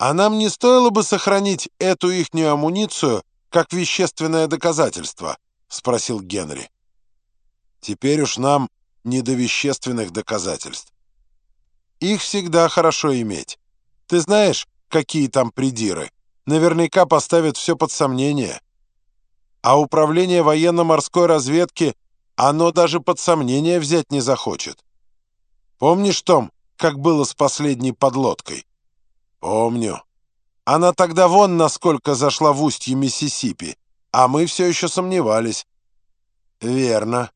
А нам не стоило бы сохранить эту ихнюю амуницию как вещественное доказательство?» — спросил Генри. «Теперь уж нам не до вещественных доказательств. Их всегда хорошо иметь. Ты знаешь, какие там придиры? Наверняка поставят все под сомнение. А управление военно-морской разведки оно даже под сомнение взять не захочет. Помнишь, Том, как было с последней подлодкой? Помню. Она тогда вон насколько зашла в устье Миссисипи, а мы все еще сомневались. Верно.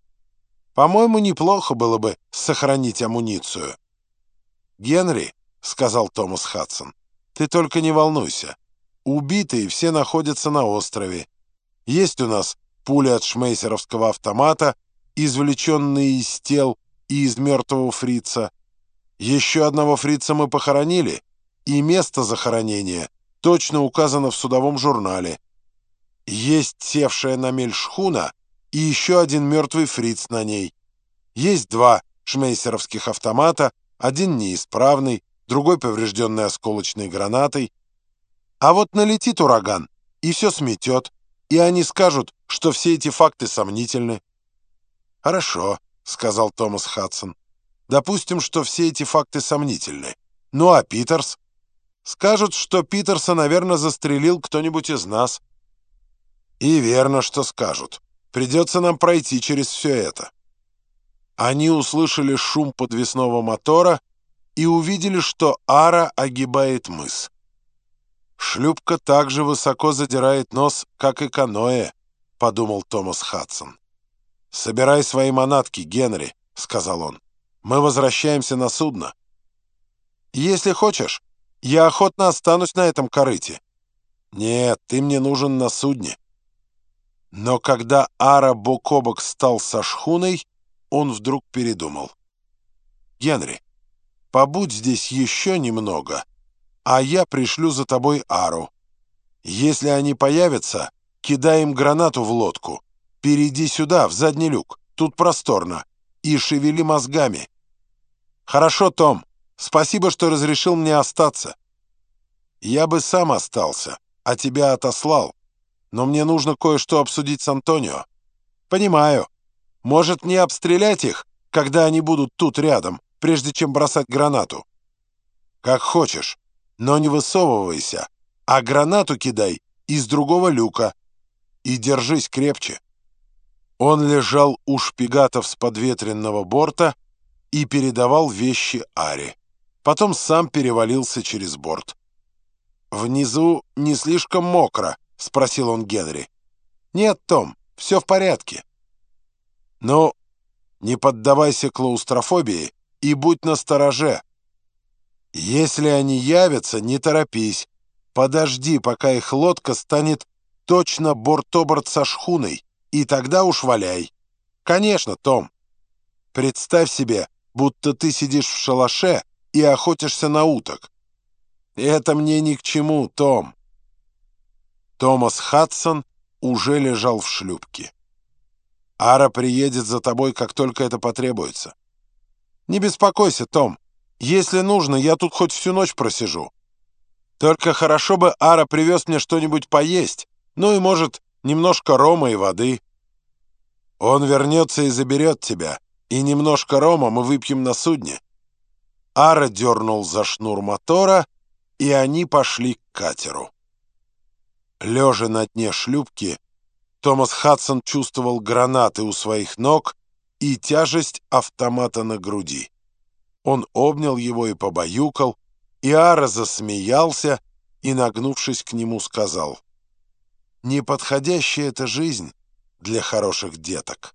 По-моему, неплохо было бы сохранить амуницию. Генри, — сказал Томас Хадсон, — ты только не волнуйся. Убитые все находятся на острове. Есть у нас пули от шмейсеровского автомата, извлеченные из тел и из мертвого фрица. Еще одного фрица мы похоронили, и место захоронения точно указано в судовом журнале. Есть севшая на мель шхуна и еще один мертвый фриц на ней. Есть два шмейсеровских автомата, один неисправный, другой поврежденный осколочной гранатой. А вот налетит ураган, и все сметет, и они скажут, что все эти факты сомнительны. «Хорошо», — сказал Томас Хадсон. «Допустим, что все эти факты сомнительны. Ну а Питерс?» «Скажут, что Питерса, наверное, застрелил кто-нибудь из нас». «И верно, что скажут. Придется нам пройти через все это». Они услышали шум подвесного мотора и увидели, что Ара огибает мыс. «Шлюпка так же высоко задирает нос, как и каноэ», — подумал Томас Хадсон. «Собирай свои манатки, Генри», — сказал он. «Мы возвращаемся на судно». «Если хочешь, я охотно останусь на этом корыте». «Нет, ты мне нужен на судне». Но когда Ара бок о бок стал со шхуной, он вдруг передумал. «Генри, побудь здесь еще немного, а я пришлю за тобой Ару. Если они появятся, кидай им гранату в лодку, Перейди сюда, в задний люк. Тут просторно. И шевели мозгами. Хорошо, Том. Спасибо, что разрешил мне остаться. Я бы сам остался, а тебя отослал. Но мне нужно кое-что обсудить с Антонио. Понимаю. Может, не обстрелять их, когда они будут тут рядом, прежде чем бросать гранату? Как хочешь, но не высовывайся, а гранату кидай из другого люка. И держись крепче. Он лежал у шпигатов с подветренного борта и передавал вещи Аре. Потом сам перевалился через борт. «Внизу не слишком мокро?» — спросил он Генри. «Нет, Том, все в порядке». «Ну, не поддавайся клаустрофобии и будь настороже. Если они явятся, не торопись. Подожди, пока их лодка станет точно борт-оборт со шхуной и тогда уж валяй. Конечно, Том. Представь себе, будто ты сидишь в шалаше и охотишься на уток. Это мне ни к чему, Том. Томас Хадсон уже лежал в шлюпке. Ара приедет за тобой, как только это потребуется. Не беспокойся, Том. Если нужно, я тут хоть всю ночь просижу. Только хорошо бы Ара привез мне что-нибудь поесть, ну и, может, немножко рома и воды. Он вернется и заберет тебя, и немножко рома мы выпьем на судне». Ара дернул за шнур мотора, и они пошли к катеру. Лежа на дне шлюпки, Томас Хадсон чувствовал гранаты у своих ног и тяжесть автомата на груди. Он обнял его и побаюкал, и Ара засмеялся и, нагнувшись к нему, сказал — Неподходящая эта жизнь для хороших деток.